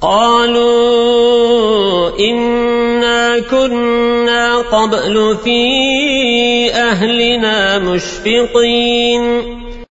قالوا إنا كنا قبل في أهلنا مشفقين.